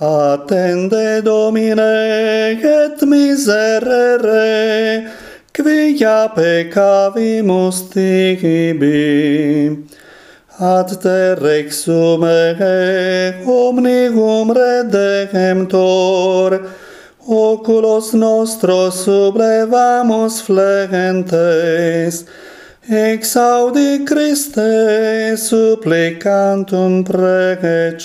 Attende Domine et miserere, quia peccavimus tibi. Ad te rexume omnium redemptor, oculos nostros sublevamus flegentes, exaudi Christe supplicantum preces.